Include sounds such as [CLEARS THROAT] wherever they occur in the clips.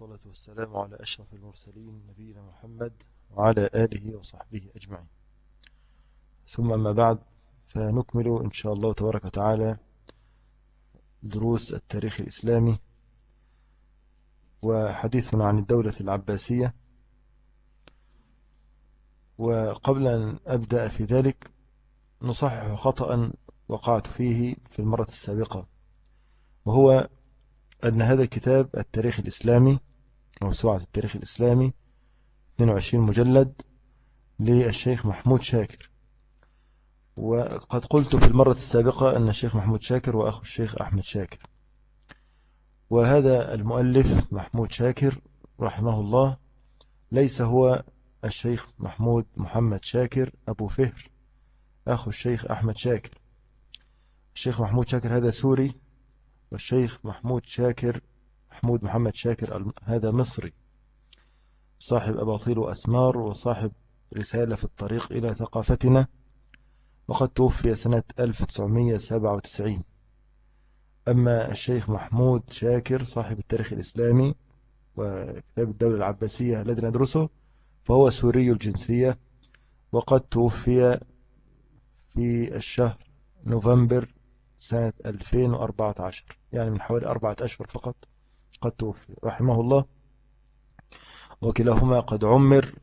والصلاة والسلام على أشرف المرسلين نبينا محمد وعلى آله وصحبه أجمعين. ثم ما بعد فنكمل إن شاء الله تبارك وتعالى دروس التاريخ الإسلامي وحديثنا عن الدولة العباسية. وقبل أن أبدأ في ذلك نصحح خطأ وقعت فيه في المرة السابقة وهو أن هذا الكتاب التاريخ الإسلامي موسوعة التاريخ الإسلامي 22 مجلد للشيخ محمود شاكر. وقد قلت في المرة السابقة أن الشيخ محمود شاكر وأخو الشيخ أحمد شاكر. وهذا المؤلف محمود شاكر رحمه الله ليس هو الشيخ محمود محمد شاكر أبو فهر أخو الشيخ أحمد شاكر. الشيخ محمود شاكر هذا سوري والشيخ محمود شاكر محمود محمد شاكر هذا مصري. صاحب أباطيل وأسمار وصاحب رسالة في الطريق إلى ثقافتنا. وقد توفي سنة 1997 أما الشيخ محمود شاكر صاحب التاريخ الإسلامي وكتاب الدولة العباسية الذي ندرسه فهو سوري الجنسية. وقد توفي في الشهر نوفمبر سنة 2014 يعني من حوالي أربعة أشهر فقط قد توفي رحمه الله. وكلاهما قد عمر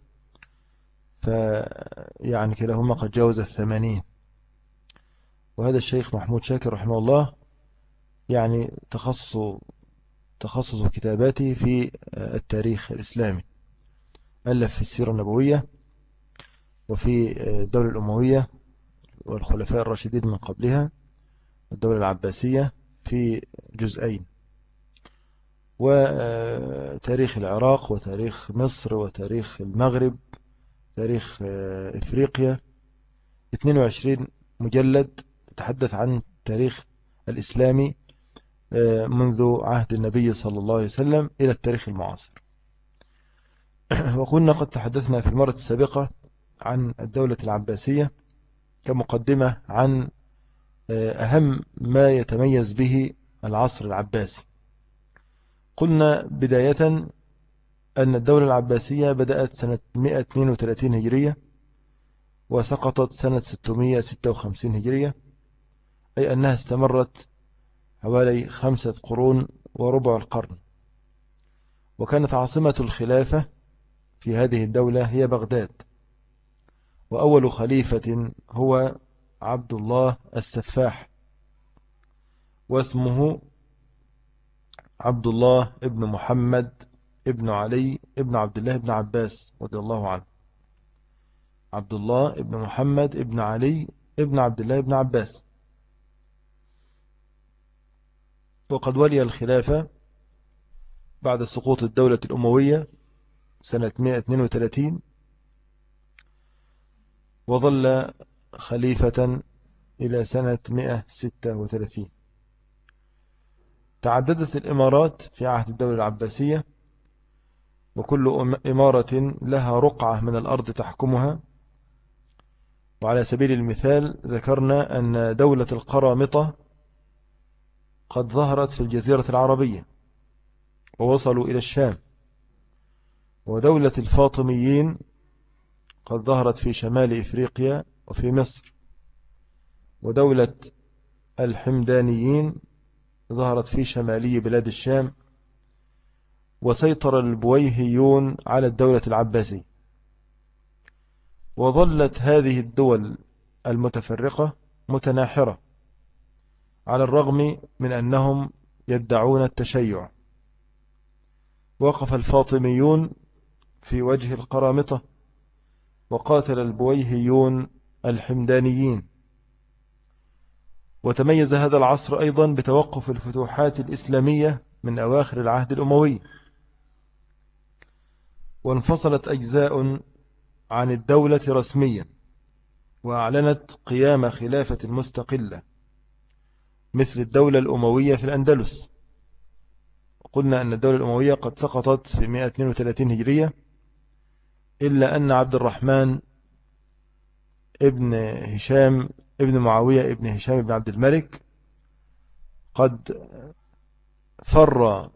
فيعني كلاهما قد جاوز الثمانين. وهذا الشيخ محمود شاكر رحمه الله يعني تخصص تخصص كتاباته في التاريخ الإسلامي. ألف في السيرة النبوية وفي الدولة الأموية والخلفاء الراشدين من قبلها الدولة العباسية. في جزئين وتاريخ العراق وتاريخ مصر وتاريخ المغرب تاريخ إفريقيا. 22 مجلد تحدث عن تاريخ الإسلامي منذ عهد النبي صلى الله عليه وسلم إلى التاريخ المعاصر. [CLEARS THROAT] وكنا قد تحدثنا في المرة السابقة عن الدولة العباسية كمقدمة عن أهم ما يتميز به العصر العباسي. قلنا بداية أن الدولة العباسية بدأت سنة 132 هجرية وسقطت سنة 656 هجرية أي أنها استمرت حوالي خمسة قرون وربع القرن. وكانت عاصمة الخلافة في هذه الدولة هي بغداد. وأول خليفة هو عبد الله السفاح. واسمه عبد الله ابن محمد ابن علي ابن عبد الله ابن عباس رضي الله عنه. عبد الله ابن محمد ابن علي ابن عبد الله ابن عباس. وقد ولي الخلافة بعد سقوط الدولة الأموية سنة 132 وظل خليفة إلى سنة 136 تعددت الإمارات في عهد الدولة العباسية وكل إمارة لها رقعة من الأرض تحكمها. وعلى سبيل المثال ذكرنا أن دولة القرامطة قد ظهرت في الجزيرة العربية ووصلوا إلى الشام. ودولة الفاطميين قد ظهرت في شمال إفريقيا وفي مصر. ودولة الحمدانيين ظهرت في شمالي بلاد الشام وسيطر البويهيون على الدولة العباسية. وظلت هذه الدول المتفرقة متناحرة على الرغم من أنهم يدعون التشيع. وقف الفاطميون في وجه القرامطة وقاتل البويهيون الحمدانيين. وتميز هذا العصر أيضا بتوقف الفتوحات الإسلامية من أواخر العهد الأموي. وانفصلت أجزاء عن الدولة رسميا وأعلنت قيام خلافة مستقلة مثل الدولة الأموية في الأندلس. قلنا أن الدولة الأموية قد سقطت في 132 هجرية إلا أن عبد الرحمن ابن هشام ابن معاوية ابن هشام ابن عبد الملك قد فر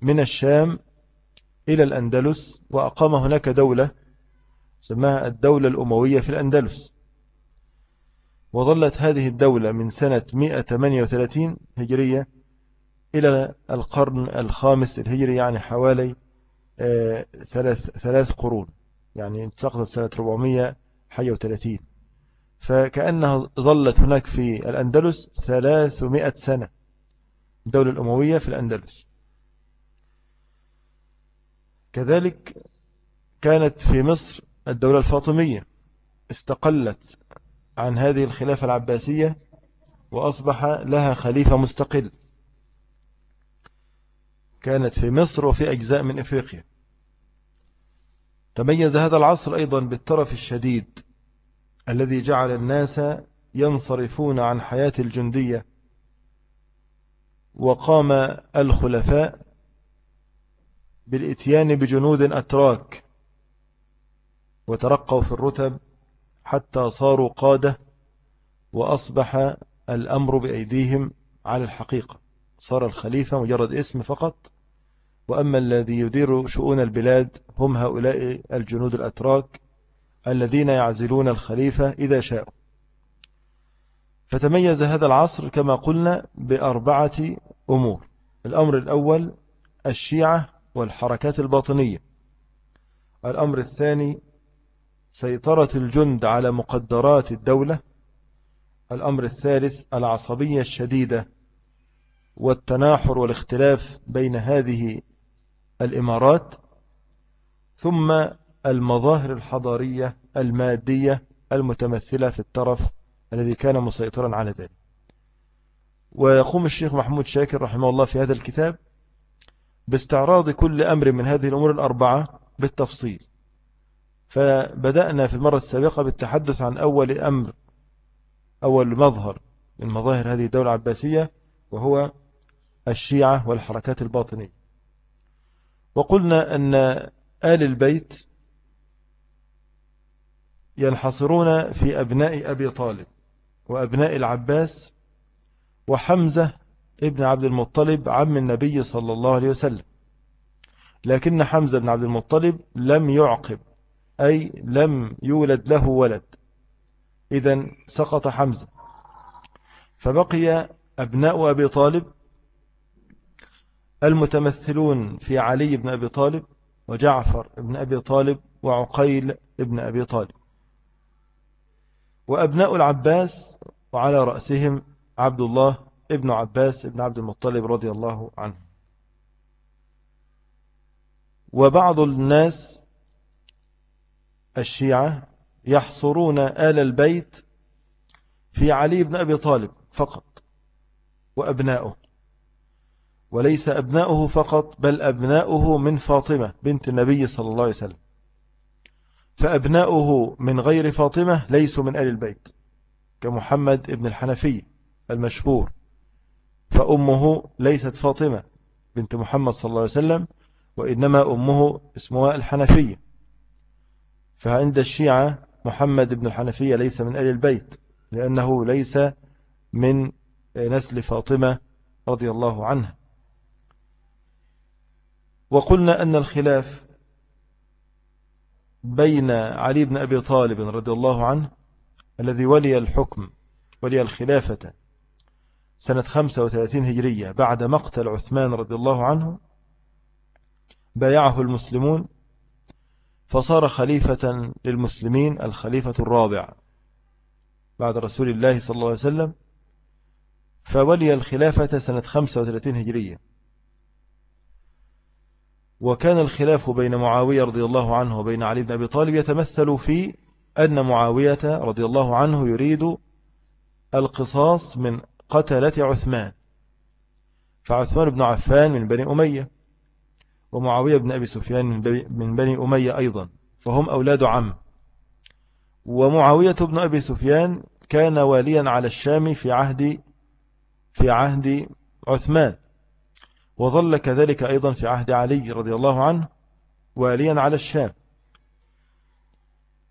من الشام إلى الأندلس وأقام هناك دولة سماها الدولة الأموية في الأندلس. وظلت هذه الدولة من سنة 138 هجرية إلى القرن الخامس الهجري يعني حوالي آه، ثلاث, ثلاث قرون يعني سقطت سنة 430 فكأنها ظلت هناك في الأندلس 300 سنة الدولة الأموية في الأندلس. كذلك كانت في مصر الدولة الفاطمية استقلت عن هذه الخلافة العباسية وأصبح لها خليفة مستقل. كانت في مصر وفي أجزاء من إفريقيا. تميز هذا العصر أيضا بالترف الشديد الذي جعل الناس ينصرفون عن حياة الجندية وقام الخلفاء بالإتيان بجنود أتراك وترقوا في الرتب حتى صاروا قادة وأصبح الأمر بأيديهم على الحقيقة. صار الخليفة مجرد اسم فقط وأما الذي يدير شؤون البلاد هم هؤلاء الجنود الأتراك الذين يعزلون الخليفة إذا شاءوا. فتميز هذا العصر كما قلنا بأربعة أمور. الأمر الأول الشيعة والحركات الباطنية. الأمر الثاني سيطرة الجند على مقدرات الدولة. الأمر الثالث العصبية الشديدة والتناحر والاختلاف بين هذه الإمارات. ثم المظاهر الحضارية المادية المتمثلة في الطرف الذي كان مسيطرا على ذلك. ويقوم الشيخ محمود شاكر رحمه الله في هذا الكتاب باستعراض كل أمر من هذه الأمور الأربعة بالتفصيل. فبدأنا في المرة السابقة بالتحدث عن أول أمر أول مظهر من مظاهر هذه الدولة العباسية وهو الشيعة والحركات الباطنية. وقلنا أن آل البيت ينحصرون في أبناء أبي طالب وأبناء العباس وحمزة ابن عبد المطلب عم النبي صلى الله عليه وسلم. لكن حمزة بن عبد المطلب لم يعقب أي لم يولد له ولد. إذا سقط حمزة. فبقي أبناء أبي طالب المتمثلون في علي بن أبي طالب وجعفر بن أبي طالب وعقيل بن أبي طالب. وأبناء العباس وعلى رأسهم عبد الله ابن عباس ابن عبد المطلب رضي الله عنه. وبعض الناس الشيعة يحصرون آل البيت في علي بن أبي طالب فقط وأبناؤه وليس أبناؤه فقط بل أبناؤه من فاطمة بنت النبي صلى الله عليه وسلم. فأبناؤه من غير فاطمة ليسوا من آل البيت كمحمد ابن الحنفي المشهور. فأمه ليست فاطمة بنت محمد صلى الله عليه وسلم وإنما أمه اسمها الحنفية فعند الشيعة محمد بن الحنفية ليس من آل البيت لأنه ليس من نسل فاطمة رضي الله عنها. وقلنا أن الخلاف بين علي بن أبي طالب رضي الله عنه الذي ولي الحكم ولي الخلافة سنة 35 هجرية بعد مقتل عثمان رضي الله عنه بايعه المسلمون فصار خليفة للمسلمين الخليفة الرابع بعد رسول الله صلى الله عليه وسلم فولي الخلافة سنة 35 هجرية. وكان الخلاف بين معاوية رضي الله عنه وبين علي بن أبي طالب يتمثل في أن معاوية رضي الله عنه يريد القصاص من قتلة عثمان. فعثمان بن عفان من بني أمية ومعاوية بن أبي سفيان من بني أمية أيضا فهم أولاد عم. ومعاوية بن أبي سفيان كان واليا على الشام في عهد في عهد عثمان. وظل كذلك أيضا في عهد علي رضي الله عنه واليا على الشام.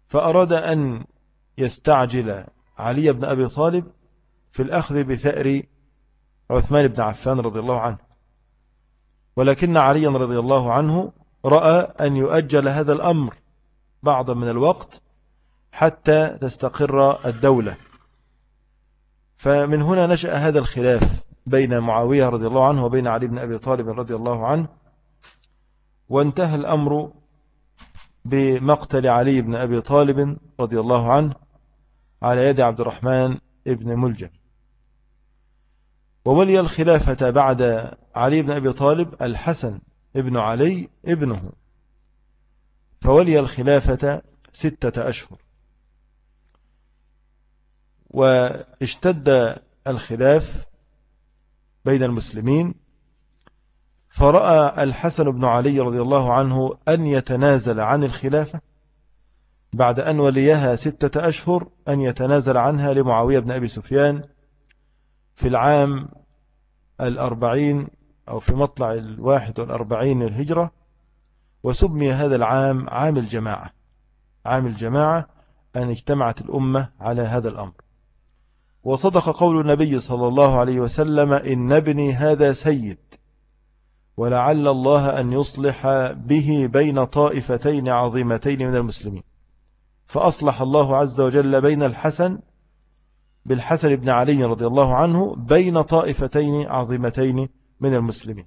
فأراد أن يستعجل علي بن أبي طالب في الأخذ بثأر عثمان بن عفان رضي الله عنه. ولكن عليا رضي الله عنه رأى أن يؤجل هذا الأمر بعضا من الوقت حتى تستقر الدولة. فمن هنا نشأ هذا الخلاف. بين معاوية رضي الله عنه وبين علي بن أبي طالب رضي الله عنه وانتهى الأمر بمقتل علي بن أبي طالب رضي الله عنه على يد عبد الرحمن ابن ملجم وولي الخلافة بعد علي بن أبي طالب الحسن ابن علي ابنه. فولي الخلافة ستة أشهر. واشتد الخلاف بين المسلمين فرأى الحسن بن علي رضي الله عنه أن يتنازل عن الخلافة بعد أن وليها ستة أشهر أن يتنازل عنها لمعاوية بن أبي سفيان في العام الأربعين أو في مطلع الواحد والأربعين الهجرة وسمي هذا العام عام الجماعة عام الجماعة أن اجتمعت الأمة على هذا الأمر. وصدق قول النبي صلى الله عليه وسلم إن ابني هذا سيد ولعل الله أن يصلح به بين طائفتين عظيمتين من المسلمين. فأصلح الله عز وجل بين الحسن بالحسن بن علي رضي الله عنه بين طائفتين عظيمتين من المسلمين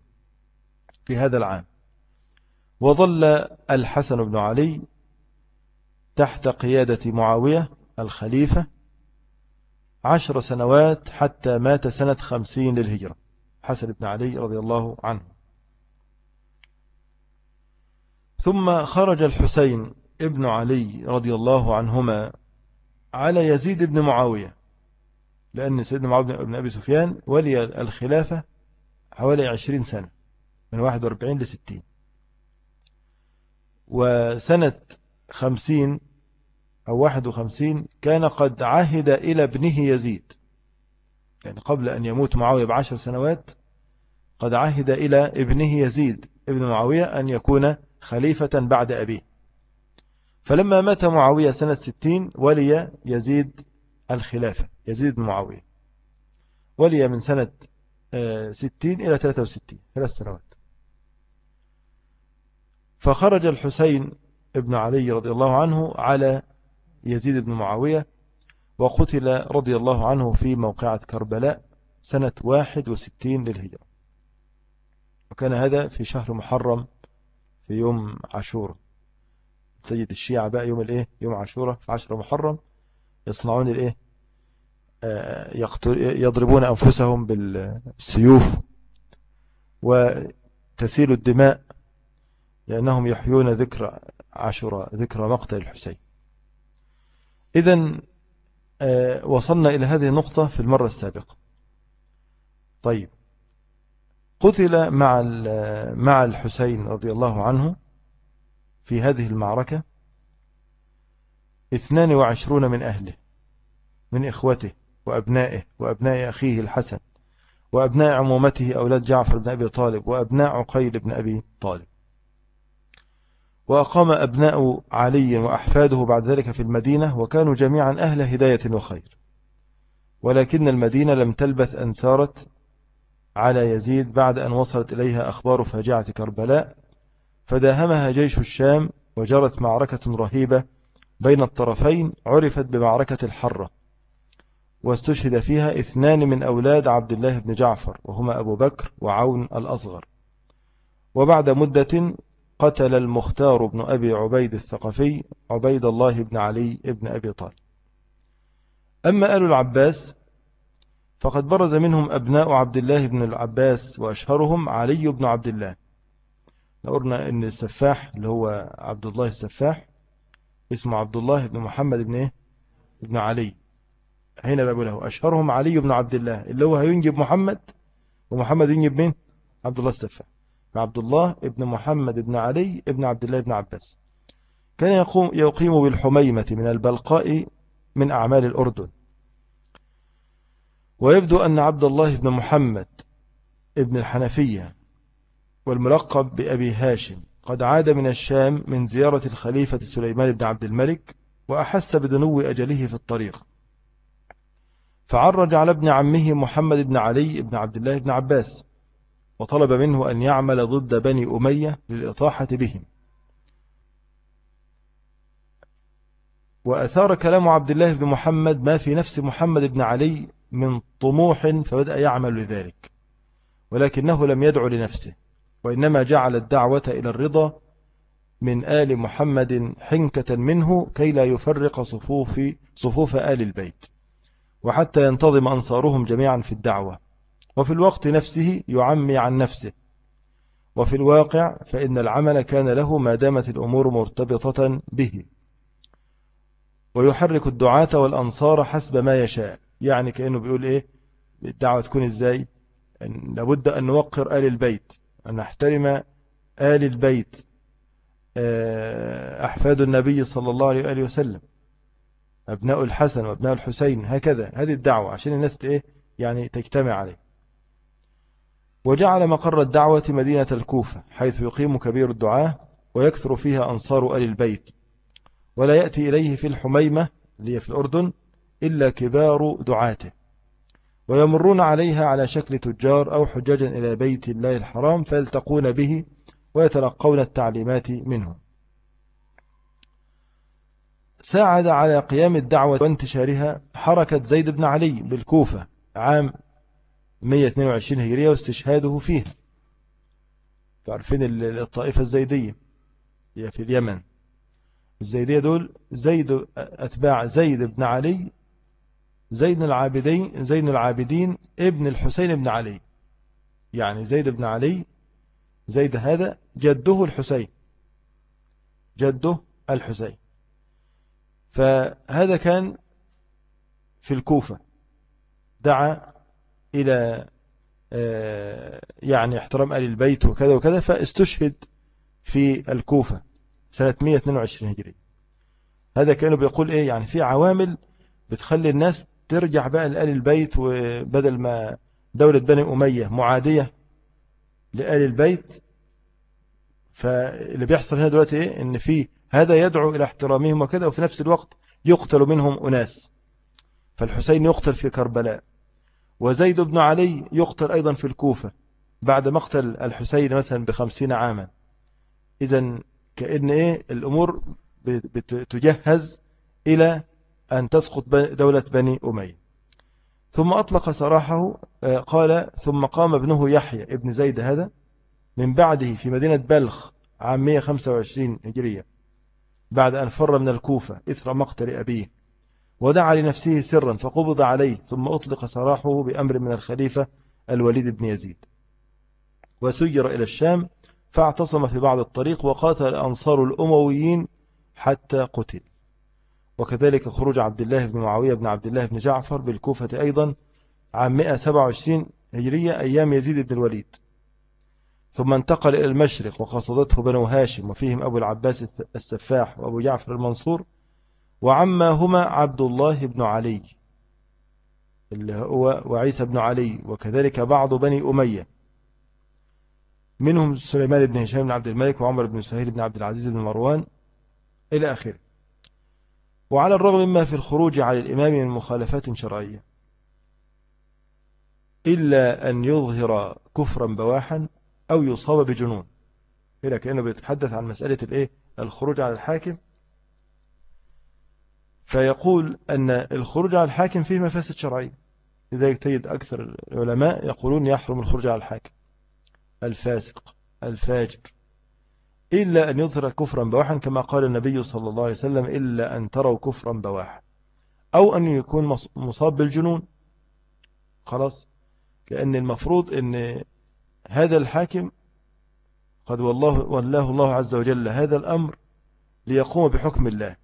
في هذا العام. وظل الحسن بن علي تحت قيادة معاوية الخليفة عشر سنوات حتى مات سنة خمسين للهجرة. حسن بن علي رضي الله عنه. ثم خرج الحسين ابن علي رضي الله عنهما على يزيد بن معاوية لأن سيدنا معاوية بن أبي سفيان ولي الخلافة حوالي عشرين سنة من واحد وأربعين لستين. وسنة خمسين أو واحد وخمسين كان قد عهد إلى ابنه يزيد. يعني قبل أن يموت معاوية بعشر سنوات قد عهد إلى ابنه يزيد ابن معاوية أن يكون خليفة بعد أبيه. فلما مات معاوية سنة ستين ولي يزيد الخلافة يزيد بن معاوية. ولي من سنة آه، ستين إلى ثلاثة وستين ثلاث سنوات. فخرج الحسين ابن علي رضي الله عنه على يزيد بن معاوية وقتل رضي الله عنه في موقعة كربلاء سنة واحد وستين للهجرة. وكان هذا في شهر محرم في يوم عاشوراء تجد الشيعة بقى يوم الايه؟ يوم عاشوراء في عشر محرم يصنعون الايه؟ آه، يضربون أنفسهم بالسيوف وتسيل الدماء لأنهم يحيون ذكر عاشوراء ذكر مقتل الحسين. إذا آه، وصلنا إلى هذه النقطة في المرة السابقة. طيب. قتل مع مع الحسين رضي الله عنه في هذه المعركة 22 من أهله من إخوته وأبنائه وأبناء أخيه الحسن وأبناء عمومته أولاد جعفر بن أبي طالب وأبناء عقيل بن أبي طالب. وأقام أبناء علي وأحفاده بعد ذلك في المدينة وكانوا جميعا أهل هداية وخير. ولكن المدينة لم تلبث أن ثارت على يزيد بعد أن وصلت إليها أخبار فاجعة كربلاء فداهمها جيش الشام وجرت معركة رهيبة بين الطرفين عرفت بمعركة الحرة واستشهد فيها اثنان من أولاد عبد الله بن جعفر وهما أبو بكر وعون الأصغر. وبعد مدة قتل المختار بن أبي عبيد الثقفي عبيد الله بن علي بن أبي طالب. أما آل العباس فقد برز منهم أبناء عبد الله بن العباس وأشهرهم علي بن عبد الله. قلنا أن السفاح اللي هو عبد الله السفاح اسمه عبد الله بن محمد بن إيه؟ بن علي. هنا بقول له أشهرهم علي بن عبد الله اللي هو هينجب محمد ومحمد ينجب مين؟ عبد الله السفاح. عبد الله ابن محمد بن علي ابن عبد الله بن عباس. كان يقوم يقيم بالحميمة من البلقاء من أعمال الأردن. ويبدو أن عبد الله بن محمد ابن الحنفية والملقب بأبي هاشم قد عاد من الشام من زيارة الخليفة سليمان بن عبد الملك وأحس بدنو أجله في الطريق. فعرج على ابن عمه محمد بن علي بن عبد الله بن عباس. وطلب منه أن يعمل ضد بني أمية للإطاحة بهم. وأثار كلام عبد الله بن محمد ما في نفس محمد بن علي من طموح فبدأ يعمل لذلك ولكنه لم يدعو لنفسه وإنما جعل الدعوة إلى الرضا من آل محمد حنكة منه كي لا يفرق صفوف, صفوف آل البيت وحتى ينتظم أنصارهم جميعا في الدعوة. وفي الوقت نفسه يعمي عن نفسه. وفي الواقع فإن العمل كان له ما دامت الأمور مرتبطة به. ويحرك الدعاة والأنصار حسب ما يشاء. يعني كأنه بيقول إيه؟ الدعوة تكون إزاي؟ لابد أن نوقر آل البيت أن نحترم آل البيت. آه، أحفاد النبي صلى الله عليه وآله وسلم أبناء الحسن وأبناء الحسين هكذا. هذه الدعوة عشان الناس إيه؟ يعني تجتمع عليه وجعل مقر الدعوة مدينة الكوفة حيث يقيم كبير الدعاة ويكثر فيها أنصار آل البيت. ولا يأتي إليه في الحميمة اللي في الأردن إلا كبار دعاته. ويمرون عليها على شكل تجار أو حجاجا إلى بيت الله الحرام فيلتقون به ويتلقون التعليمات منه ساعد على قيام الدعوة وانتشارها حركة زيد بن علي بالكوفة عام 122 هجرية واستشهاده فيها. تعرفين الطائفة الزيدية هي في اليمن. الزيدية دول زيد أتباع زيد بن علي زين العابدين زين العابدين ابن الحسين بن علي. يعني زيد بن علي زيد هذا جده الحسين. جده الحسين. فهذا كان في الكوفة. دعا إلى آه، يعني احترام آل البيت وكذا وكذا فاستشهد في الكوفة سنة 122 هجري. هذا كانوا بيقول إيه يعني في عوامل بتخلي الناس ترجع بقى لآل البيت وبدل ما دولة بني أمية معادية لآل البيت فاللي بيحصل هنا دلوقتي إيه إن في هذا يدعو إلى احترامهم وكذا وفي نفس الوقت يقتل منهم أناس. فالحسين يقتل في كربلاء. وزيد بن علي يقتل أيضا في الكوفة بعد مقتل الحسين مثلا بخمسين عاما. إذا كأن إيه الأمور بتجهز إلى أن تسقط دولة بني أمية. ثم أطلق سراحه آه، قال ثم قام ابنه يحيى ابن زيد هذا من بعده في مدينة بلخ عام 125 هجرية بعد أن فر من الكوفة إثر مقتل أبيه. ودعا لنفسه سرا فقبض عليه ثم أطلق سراحه بأمر من الخليفة الوليد بن يزيد. وسير إلى الشام فاعتصم في بعض الطريق وقاتل أنصار الأمويين حتى قتل. وكذلك خروج عبد الله بن معاوية بن عبد الله بن جعفر بالكوفة أيضا عام 127 هجرية أيام يزيد بن الوليد. ثم انتقل إلى المشرق وقصدته بنو هاشم وفيهم أبو العباس السفاح وأبو جعفر المنصور وعما هما عبد الله بن علي اللي هو وعيسى بن علي وكذلك بعض بني أمية. منهم سليمان بن هشام بن عبد الملك وعمر بن سهيل بن عبد العزيز بن مروان إلى آخره. وعلى الرغم مما في الخروج على الإمام من مخالفات شرعية إلا أن يظهر كفرا بواحا أو يصاب بجنون. إلى كأنه بيتحدث عن مسألة الإيه؟ الخروج على الحاكم فيقول أن الخروج على الحاكم فيه مفاسد شرعية. لذلك تجد أكثر العلماء يقولون يحرم الخروج على الحاكم. الفاسق الفاجر. إلا أن يظهر كفرا بواحا كما قال النبي صلى الله عليه وسلم إلا أن تروا كفرا بواحا. أو أن يكون مصاب بالجنون. خلاص؟ لأن المفروض أن هذا الحاكم قد والله والله الله عز وجل هذا الأمر ليقوم بحكم الله.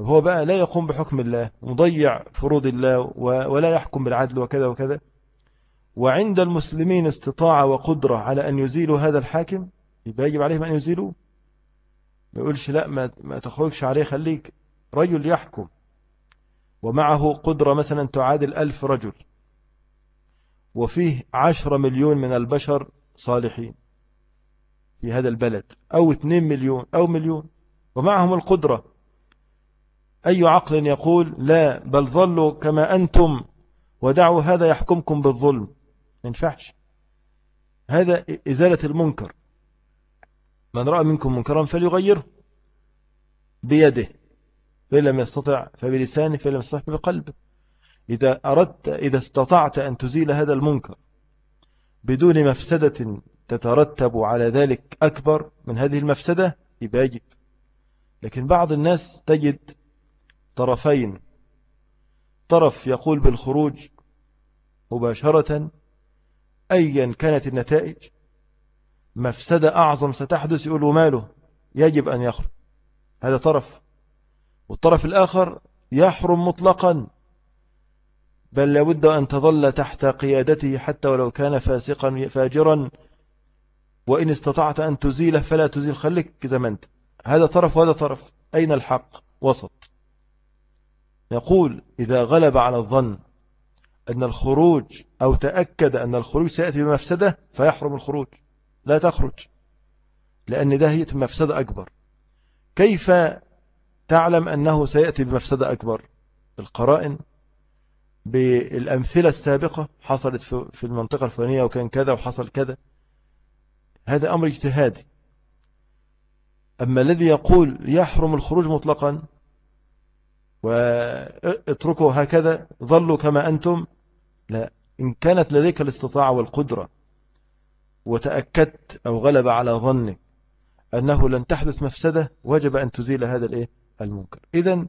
هو بقى لا يقوم بحكم الله مضيع فروض الله ولا يحكم بالعدل وكذا وكذا. وعند المسلمين استطاعة وقدرة على أن يزيلوا هذا الحاكم يبقى يجب عليهم أن يزيلوه؟ ما يقولش لا ما, تخرجش عليه خليك رجل يحكم. ومعه قدرة مثلا تعادل ألف رجل. وفيه عشر مليون من البشر صالحين في هذا البلد أو اثنين مليون أو مليون. ومعهم القدرة أي عقل يقول لا بل ظلوا كما أنتم ودعوا هذا يحكمكم بالظلم. ما ينفعش. هذا إزالة المنكر. من رأى منكم منكرا فليغيره بيده فإن لم يستطع فبلسانه فإن لم يستطع بقلبه إذا أردت إذا استطعت أن تزيل هذا المنكر بدون مفسدة تترتب على ذلك أكبر من هذه المفسدة يبقى يجب. لكن بعض الناس تجد طرفين. طرف يقول بالخروج مباشرة أيا كانت النتائج مفسدة أعظم ستحدث يقول ماله يجب أن يخرج. هذا طرف. والطرف الآخر يحرم مطلقا بل لابد أن تظل تحت قيادته حتى ولو كان فاسقا فاجرا وإن استطعت أن تزيله فلا تزيل. خليك زي ما أنت. هذا طرف وهذا طرف. أين الحق؟ وسط. يقول إذا غلب على الظن أن الخروج أو تأكد أن الخروج سيأتي بمفسدة فيحرم الخروج لا تخرج لأن ده هي مفسدة أكبر. كيف تعلم أنه سيأتي بمفسدة أكبر؟ القرائن بالأمثلة السابقة حصلت في المنطقة الفلانية وكان كذا وحصل كذا. هذا أمر اجتهادي. أما الذي يقول يحرم الخروج مطلقا واتركوا هكذا ظلوا كما أنتم. لا إن كانت لديك الاستطاعة والقدرة وتأكدت أو غلب على ظنك أنه لن تحدث مفسدة وجب أن تزيل هذا الإيه؟ المنكر. إذن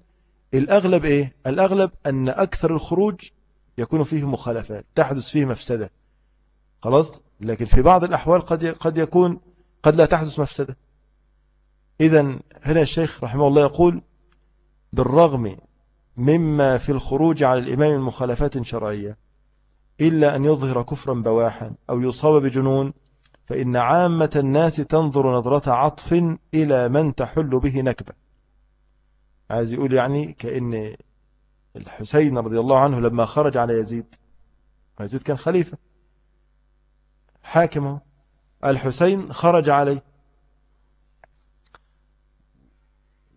الأغلب إيه؟ الأغلب أن أكثر الخروج يكون فيه مخالفات تحدث فيه مفسدة. خلاص؟ لكن في بعض الأحوال قد قد يكون قد لا تحدث مفسدة. إذا هنا الشيخ رحمه الله يقول بالرغم مما في الخروج على الإمام المخالفات شرعية إلا أن يظهر كفرا بواحا أو يصاب بجنون فإن عامة الناس تنظر نظرة عطف إلى من تحل به نكبة. عايز يقول يعني كأن الحسين رضي الله عنه لما خرج على يزيد يزيد كان خليفة حاكمه الحسين خرج عليه.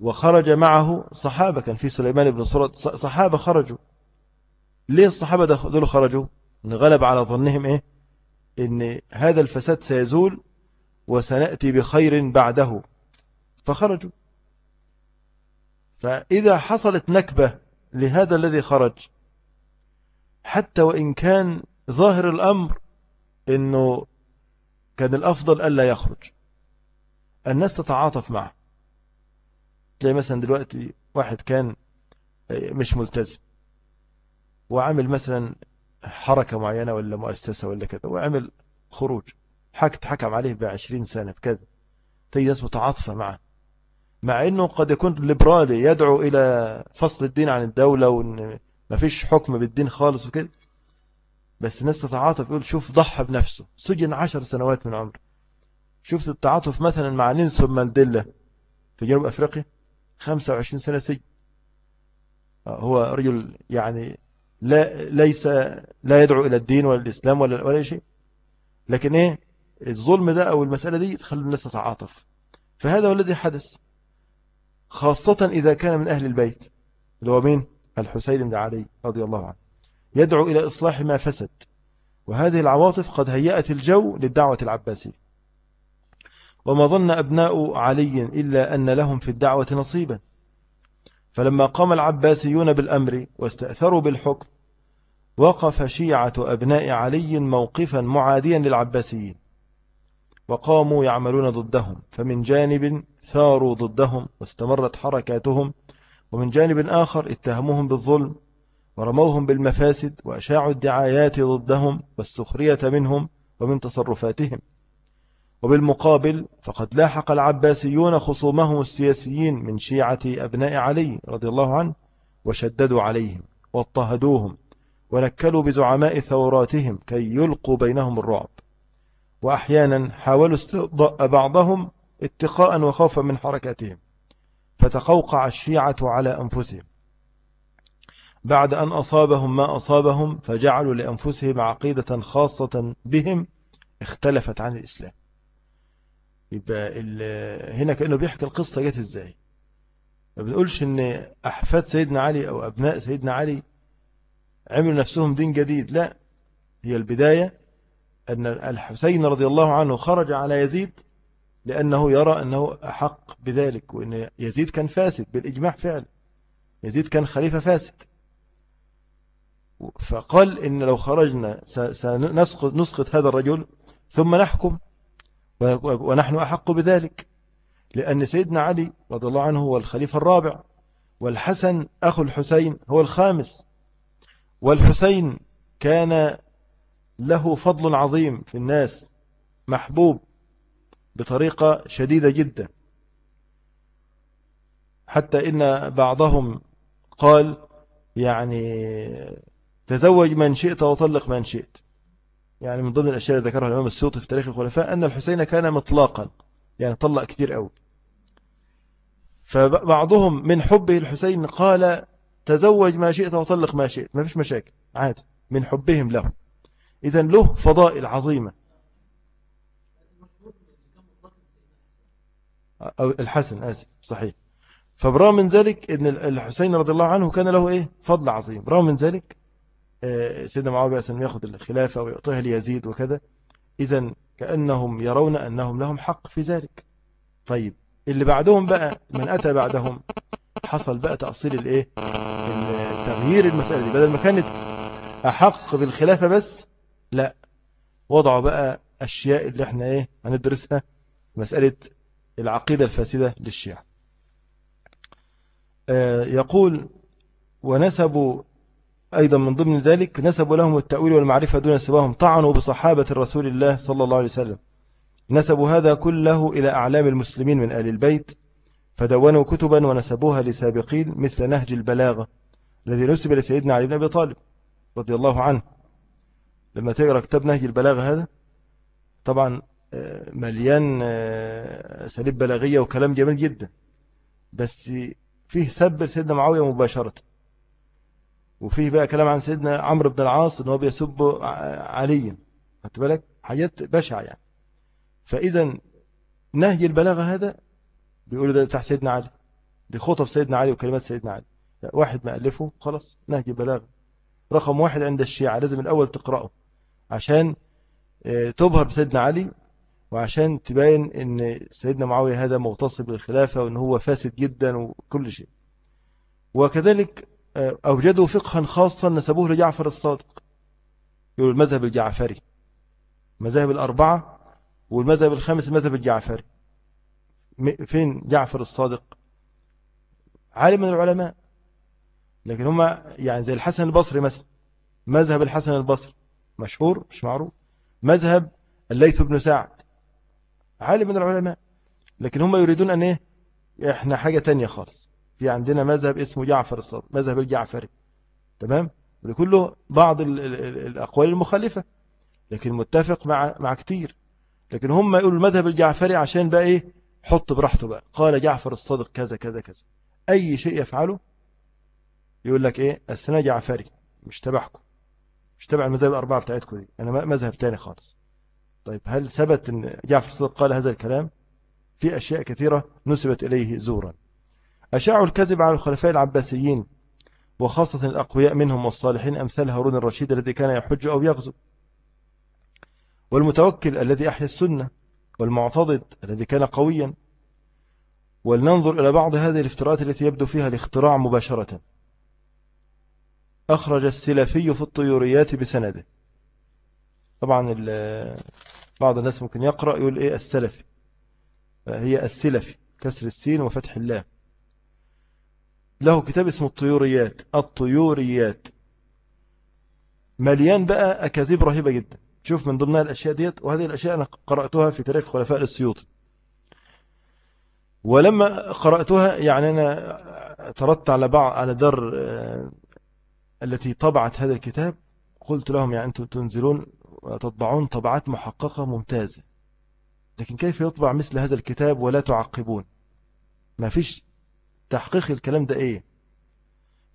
وخرج معه صحابة. كان في سليمان بن صرد. صحابة خرجوا. ليه الصحابة دول خرجوا؟ غلب على ظنهم إيه؟ إن هذا الفساد سيزول وسنأتي بخير بعده. فخرجوا. فإذا حصلت نكبة لهذا الذي خرج حتى وإن كان ظاهر الأمر أنه كان الأفضل ألا يخرج. الناس تتعاطف معه. تلاقي مثلا دلوقتي واحد كان مش ملتزم وعمل مثلا حركة معينة ولا مؤسسة ولا كذا وعمل خروج حكت حكم عليه بعشرين سنة بكذا تجد ناس متعاطفة معه مع أنه قد يكون ليبرالي يدعو إلى فصل الدين عن الدولة وأن ما فيش حكم بالدين خالص وكده بس الناس تتعاطف يقول شوف ضحى بنفسه سجن عشر سنوات من عمره. شفت التعاطف مثلا مع نيلسون مانديلا في جنوب أفريقيا؟ 25 سنة سجن. هو رجل يعني لا ليس لا يدعو إلى الدين ولا الإسلام ولا ولا شيء. لكن إيه؟ الظلم ده أو المسألة دي تخلي الناس تتعاطف. فهذا هو الذي حدث. خاصة إذا كان من أهل البيت. اللي هو مين؟ الحسين بن علي رضي الله عنه. يدعو إلى إصلاح ما فسد. وهذه العواطف قد هيأت الجو للدعوة العباسية. وما ظن أبناء علي إلا أن لهم في الدعوة نصيبا. فلما قام العباسيون بالأمر واستأثروا بالحكم وقف شيعة أبناء علي موقفا معاديا للعباسيين وقاموا يعملون ضدهم. فمن جانب ثاروا ضدهم واستمرت حركاتهم ومن جانب آخر اتهموهم بالظلم ورموهم بالمفاسد وأشاعوا الدعايات ضدهم والسخرية منهم ومن تصرفاتهم. وبالمقابل فقد لاحق العباسيون خصومهم السياسيين من شيعة أبناء علي رضي الله عنه وشددوا عليهم واضطهدوهم ونكلوا بزعماء ثوراتهم كي يلقوا بينهم الرعب. وأحيانا حاولوا استضاء بعضهم اتقاء وخوفا من حركاتهم. فتقوقع الشيعة على أنفسهم. بعد أن أصابهم ما أصابهم فجعلوا لأنفسهم عقيدة خاصة بهم اختلفت عن الإسلام. يبقى هنا كأنه بيحكي القصة جت إزاي. ما بنقولش إن أحفاد سيدنا علي أو أبناء سيدنا علي عملوا نفسهم دين جديد لا. هي البداية أن الحسين رضي الله عنه خرج على يزيد لأنه يرى أنه أحق بذلك وأن يزيد كان فاسد بالإجماع فعلا. يزيد كان خليفة فاسد. فقال إن لو خرجنا سنسقط نسقط هذا الرجل ثم نحكم ونحن أحق بذلك لأن سيدنا علي رضي الله عنه هو الخليفة الرابع والحسن أخو الحسين هو الخامس والحسين كان له فضل عظيم في الناس محبوب بطريقة شديدة جدا. حتى إن بعضهم قال يعني تزوج من شئت وطلق من شئت. يعني من ضمن الأشياء اللي ذكرها الإمام السيوطي في تاريخ الخلفاء أن الحسين كان مطلقا يعني طلق كتير قوي. فبعضهم من حبه الحسين قال تزوج ما شئت وطلق ما شئت ما فيش مشاكل عادي من حبهم له. إذا له فضائل عظيمة. أو الحسن آسف صحيح. فبرغم من ذلك أن الحسين رضي الله عنه كان له إيه؟ فضل عظيم. برغم من ذلك سيدنا معاوية أسلم يأخذ الخلافة ويعطيها ليزيد وكذا. إذا كأنهم يرون أنهم لهم حق في ذلك. طيب اللي بعدهم بقى من أتى بعدهم حصل بقى تأصيل الإيه؟ تغيير المسألة دي. بدل ما كانت أحق بالخلافة بس لا. وضعوا بقى أشياء اللي إحنا إيه؟ هندرسها مسألة العقيدة الفاسدة للشيعة. آه، يقول ونسبوا أيضا من ضمن ذلك نسبوا لهم التأويل والمعرفة دون سواهم طعنوا بصحابة الرسول الله صلى الله عليه وسلم. نسبوا هذا كله إلى أعلام المسلمين من آل البيت فدونوا كتبا ونسبوها لسابقين مثل نهج البلاغة الذي نسب لسيدنا علي بن أبي طالب رضي الله عنه. لما تقرأ كتاب نهج البلاغة هذا طبعا آه، مليان آه، أساليب بلاغية وكلام جميل جدا بس فيه سب سيدنا معاوية مباشرة. وفيه بقى كلام عن سيدنا عمرو بن العاص إن هو بيسب عليا خدت بالك؟ حاجات بشعة يعني. فإذا نهج البلاغة هذا بيقولوا ده بتاع سيدنا علي. دي خطب سيدنا علي وكلمات سيدنا علي. واحد مألفه خلاص نهج البلاغة. رقم واحد عند الشيعة لازم الأول تقرأه عشان آه، تبهر بسيدنا علي وعشان تبين إن سيدنا معاوية هذا مغتصب للخلافة وإن هو فاسد جدا وكل شيء. وكذلك أوجدوا فقها خاصا نسبوه لجعفر الصادق. يقول المذهب الجعفري. مذاهب الأربعة والمذهب الخامس المذهب الجعفري. فين جعفر الصادق؟ عالم من العلماء. لكن هم يعني زي الحسن البصري مثلا. مذهب الحسن البصري. مشهور مش معروف. مذهب الليث بن سعد. عالم من العلماء. لكن هم يريدون أن إيه؟ إحنا حاجة تانية خالص. في عندنا مذهب اسمه جعفر الصادق مذهب الجعفري. تمام؟ وده كله بعض الأقوال المخالفة. لكن متفق مع مع كتير. لكن هم يقولوا المذهب الجعفري عشان بقى إيه؟ حط براحته بقى. قال جعفر الصادق كذا كذا كذا. أي شيء يفعله يقول لك إيه؟ السنة جعفري. مش تبعكم. مش تبع المذاهب الأربعة بتاعتكم دي. أنا مذهب تاني خالص. طيب هل ثبت أن جعفر الصادق قال هذا الكلام؟ في أشياء كثيرة نسبت إليه زورا. أشاعوا الكذب على الخلفاء العباسيين وخاصة الأقوياء منهم والصالحين أمثال هارون الرشيد الذي كان يحج أو يغزو. والمتوكل الذي أحيا السنة والمعتضد الذي كان قويا. ولننظر إلى بعض هذه الافتراءات التي يبدو فيها الاختراع مباشرة. أخرج السلفي في الطيوريات بسنده. طبعا بعض الناس ممكن يقرأ يقول إيه السلفي؟ هي السلفي كسر السين وفتح الله له كتاب اسمه الطيوريات. الطيوريات. مليان بقى أكاذيب رهيبة جدا. شوف من ضمنها الأشياء ديت وهذه الأشياء أنا قرأتها في تاريخ خلفاء السيوطي ولما قرأتها يعني أنا تردت على بعض على در آه، التي طبعت هذا الكتاب. قلت لهم يعني أنتم تنزلون وتطبعون طبعات محققة ممتازة. لكن كيف يطبع مثل هذا الكتاب ولا تعقبون؟ ما فيش تحقيق الكلام ده إيه؟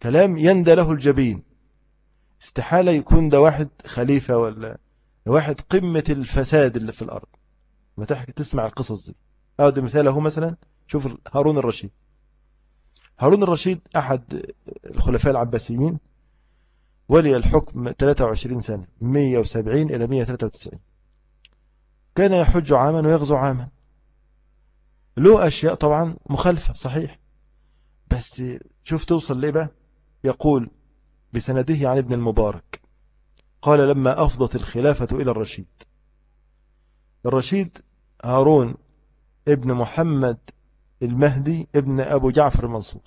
كلام يندى له الجبين. استحالة يكون ده واحد خليفة ولا واحد قمة الفساد اللي في الأرض. ما تحكي تسمع القصص دي. أود مثال هو مثلا. شوف هارون الرشيد. هارون الرشيد أحد الخلفاء العباسيين. ولي الحكم 23 سنة 170 إلى 193 كان يحج عاما ويغزو عاما. له أشياء طبعا مخالفة صحيح. بس شوف توصل ليه بقى؟ يقول بسنده عن ابن المبارك. قال لما أفضت الخلافة إلى الرشيد. الرشيد هارون ابن محمد المهدي ابن أبو جعفر المنصور.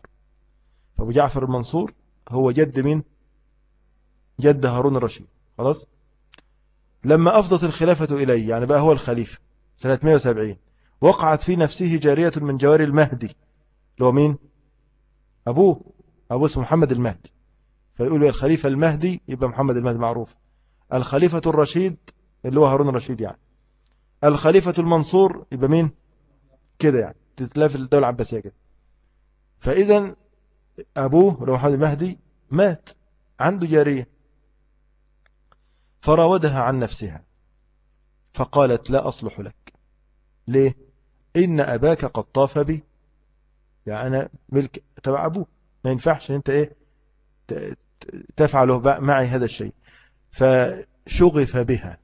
أبو جعفر المنصور هو جد من جد هارون الرشيد. خلاص؟ لما أفضت الخلافة إليه يعني بقى هو الخليفة سنة 170 وقعت في نفسه جارية من جواري المهدي هو مين؟ أبوه أبوه اسمه محمد المهدي. فيقول الخليفة المهدي يبقى محمد المهدي معروف. الخليفة الرشيد اللي هو هارون الرشيد يعني. الخليفة المنصور يبقى مين؟ كده يعني. تتلاف الدولة العباسية كده. فإذا أبوه اللي هو محمد المهدي مات. عنده جارية. فراودها عن نفسها. فقالت لا أصلح لك. ليه؟ إن أباك قد طاف بي. يعني أنا ملك تبع أبوه ما ينفعش أنت إيه تفعله معي هذا الشيء. فشغف بها.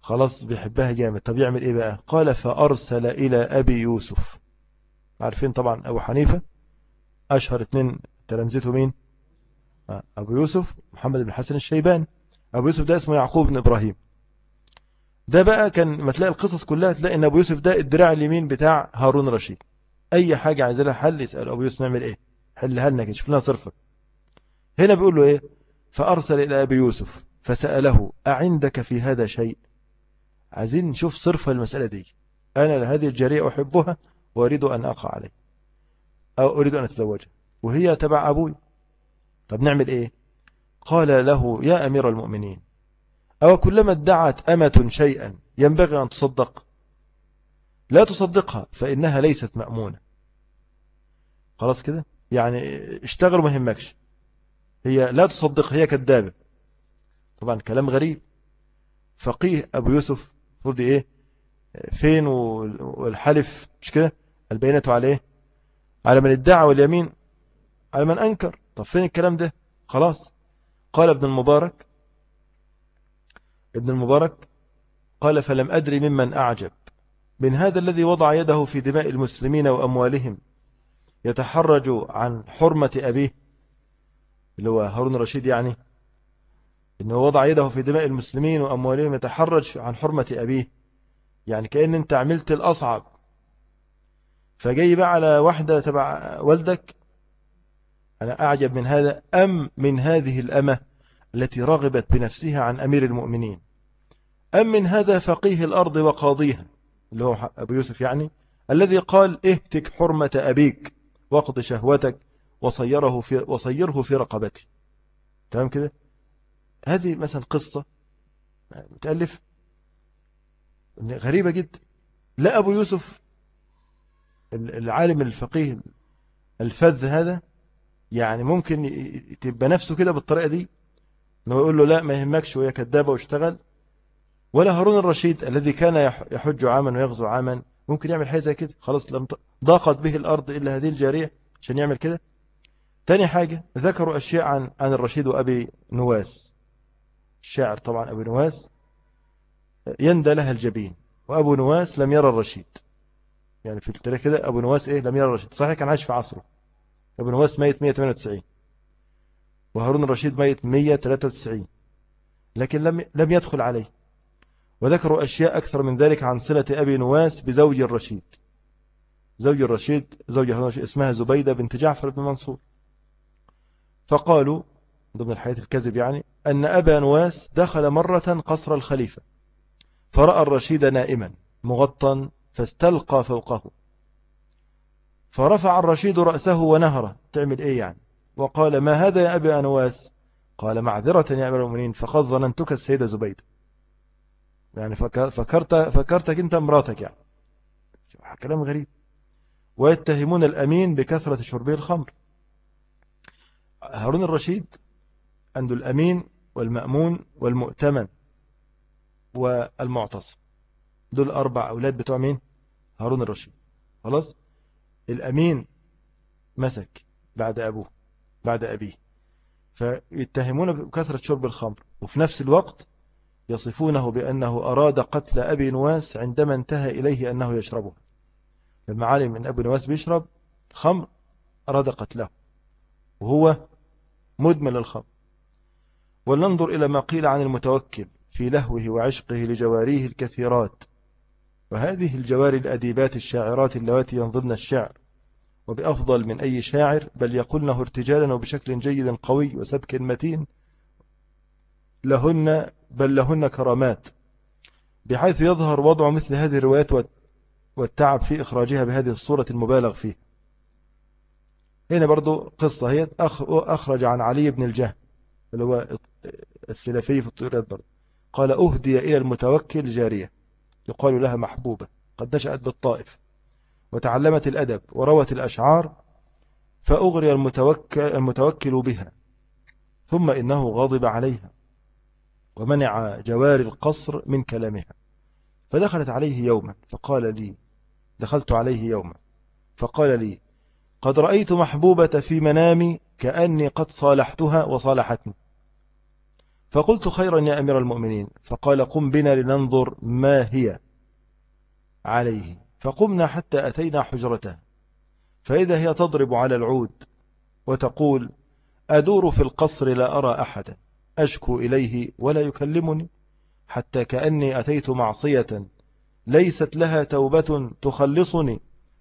خلاص بيحبها جامد. طب يعمل إيه بقى؟ قال فأرسل إلى أبي يوسف. عارفين طبعا أبو حنيفة؟ أشهر اتنين تلمزته مين؟ آه، أبو يوسف محمد بن حسن الشيبان أبو يوسف ده اسمه يعقوب بن إبراهيم. ده بقى كان ما تلاقي القصص كلها تلاقي إن أبو يوسف ده الدراع اليمين بتاع هارون رشيد. أي حاجة عايز لها حل يسأل أبو يوسف نعمل إيه؟ حلها لنا كده شوف لنا صرفة. هنا بيقول له إيه؟ فأرسل إلى أبي يوسف فسأله أعندك في هذا شيء؟ عايزين نشوف صرفة المسألة دي. أنا هذه الجارية أحبها وأريد أن أقع عليه. أو أريد أن اتزوجها وهي تبع أبوي. طب نعمل إيه؟ قال له يا أمير المؤمنين أو كلما ادعت أمة شيئا ينبغي أن تصدق؟ لا تصدقها فإنها ليست مأمونة. خلاص كده؟ يعني اشتغل وما يهمكش. هي لا تصدق هي كذابة. طبعا كلام غريب. فقيه أبو يوسف فرض إيه؟ فين والحلف مش كده؟ البينة عليه. على من ادعى واليمين على من أنكر. طب فين الكلام ده؟ خلاص. قال ابن المبارك ابن المبارك قال فلم أدري ممن أعجب. من هذا الذي وضع يده في دماء المسلمين وأموالهم. يتحرج عن حرمة أبيه اللي هو هارون الرشيد يعني إنه وضع يده في دماء المسلمين وأموالهم يتحرج عن حرمة أبيه. يعني كأن أنت عملت الأصعب. فجاي بقى على واحدة تبع والدك أنا أعجب من هذا أم من هذه الأمة التي رغبت بنفسها عن أمير المؤمنين. أم من هذا فقيه الأرض وقاضيها اللي هو أبو يوسف يعني الذي قال اهتك حرمة أبيك. واقض شهوتك وصيره في, وصيره في رقبتي. تمام كده؟ هذه مثلا قصة متألف غريبة جدا. لا أبو يوسف العالم الفقيه الفذ هذا يعني ممكن تبقى نفسه كده بالطريقة دي إنه يقول له لا ما يهمكش وهي كدابة واشتغل. ولا هارون الرشيد الذي كان يحج عاما ويغزو عاما ممكن يعمل حاجة زي كده. خلاص لم ضاقت به الأرض إلا هذه الجارية عشان يعمل كده. تاني حاجة ذكروا أشياء عن عن الرشيد وأبي نواس. الشاعر طبعا أبي نواس. يندى لها الجبين وأبو نواس لم يرى الرشيد. يعني في التاريخ كده أبو نواس إيه؟ لم يرى الرشيد. صحيح كان عايش في عصره. أبو نواس ميت 198 وهارون الرشيد ميت 193 لكن لم لم يدخل عليه. وذكروا أشياء أكثر من ذلك عن صلة أبي نواس بزوج الرشيد. زوج الرشيد زوج هارون الرشيد اسمها زبيدة بنت جعفر بن منصور. فقالوا ضمن الحياة الكذب يعني أن أبا نواس دخل مرة قصر الخليفة فرأى الرشيد نائما مغطى فاستلقى فوقه. فرفع الرشيد رأسه ونهره. تعمل إيه يعني؟ وقال ما هذا يا أبي أنواس قال معذرة يا أمير المؤمنين فقد ظننتك السيدة زبيد يعني فكرت فكرتك أنت مراتك يعني. كلام غريب. ويتهمون الأمين بكثرة شربه الخمر. هارون الرشيد عنده الأمين والمأمون والمؤتمن والمعتصم. دول أربع أولاد بتوع مين؟ هارون الرشيد. خلاص؟ الأمين مسك بعد أبوه بعد أبيه. فيتهمون بكثرة شرب الخمر. وفي نفس الوقت يصفونه بأنه أراد قتل أبي نواس عندما انتهى إليه أنه يشربه. المعالم من أبي نواس بيشرب خمر أراد قتله وهو مدمن الخمر ولننظر إلى ما قيل عن المتوكل في لهوه وعشقه لجواريه الكثيرات. وهذه الجواري الأديبات الشاعرات اللواتي ينظمن الشعر وبأفضل من أي شاعر بل يقولنه ارتجالا وبشكل جيد قوي وسبك متين لهن بل لهن كرامات بحيث يظهر وضع مثل هذه الروايات والتعب في إخراجها بهذه الصورة المبالغ فيه هنا برضو قصة هي أخرج عن علي بن الجهم اللي هو السلفي في الطيرات برضو قال أهدي إلى المتوكل جارية. يقال لها محبوبة. قد نشأت بالطائف. وتعلمت الأدب وروت الأشعار فأغري المتوكل, المتوكل بها. ثم إنه غضب عليها. ومنع جوار القصر من كلامها. فدخلت عليه يوما فقال لي دخلت عليه يوما. فقال لي قد رأيت محبوبة في منامي كأني قد صالحتها وصالحتني. فقلت خيرا يا أمير المؤمنين. فقال قم بنا لننظر ما هي عليه. فقمنا حتى أتينا حجرته فإذا هي تضرب على العود وتقول أدور في القصر لا أرى أحدا. أشكو إليه ولا يكلمني حتى كأني أتيت معصية ليست لها توبة تخلصني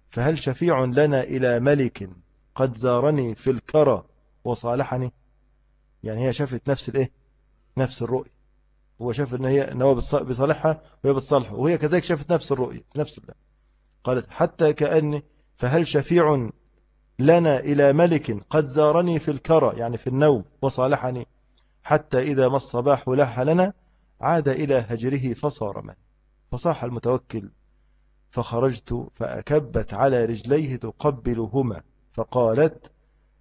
فهل شفيع لنا إلى ملك قد زارني في الكرى وصالحني؟ يعني هي شافت نفس الإيه؟ نفس الرؤية. هو شاف إن هي إن هو بيصالحها وهي بتصالحه وهي كذلك شافت نفس الرؤية في نفس الله قالت حتى كأني فهل شفيع لنا إلى ملك قد زارني في الكرى يعني في النوم وصالحني؟ حتى إذا ما الصباح لح لنا عاد إلى هجره فصار من. فصاح المتوكل فخرجت فأكبت على رجليه تقبلهما فقالت